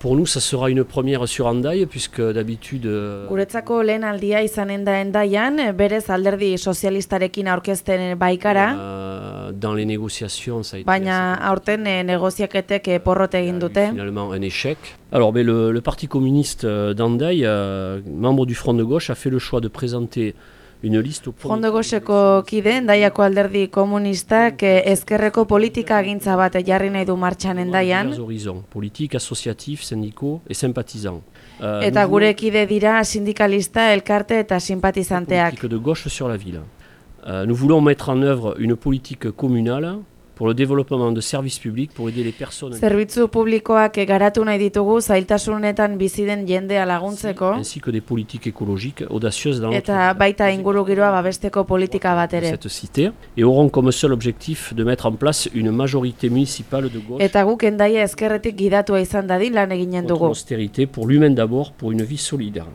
Pour nous, ça sera une première sur Andaï, puisque d'habitude... euh, Guretzako lehen aldia izanen da endaian, berez alderdi sozialistarekin aurkezten baikara, euh, dans les négociations, ça a été baina aurten eh, negoziaketek eh, porrot egin il y a eu dute. finalement un échec. Alors, mais le, le Parti communiste euh, d'Andaï, euh, membre du Front de gauche, a fait le choix de présenter une liste Frondegoseko kideen daiako alderdi komunistak eh, ezkerreko politika agintza bat jarri nahi du martxan endaian. Politik asociatif, sindiko e sympatizan. Euh, eta gure kide dira sindikalista, elkarte eta simpatizanteak. Politique de gauche sur la ville. Euh, nous voulons mettre en œuvre une politique communale pour le développement de services publics pour aider les personnes Zerbitzu publikoak garatu nahi ditugu zailtasunetan bizi den jendea laguntzeko, ainsi que des politiques écologiques audacieuses dans eta baita ingurugiroa babesteko politika bat ere. cette cité et auront comme seul objectif de mettre en place une majorité municipale de gauche Eta guk endaia ezkerretik gidatua izan dadin lan eginen dugu. l'austérité pour l'humain d'abord, pour une vie solidaire.